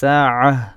ساعة.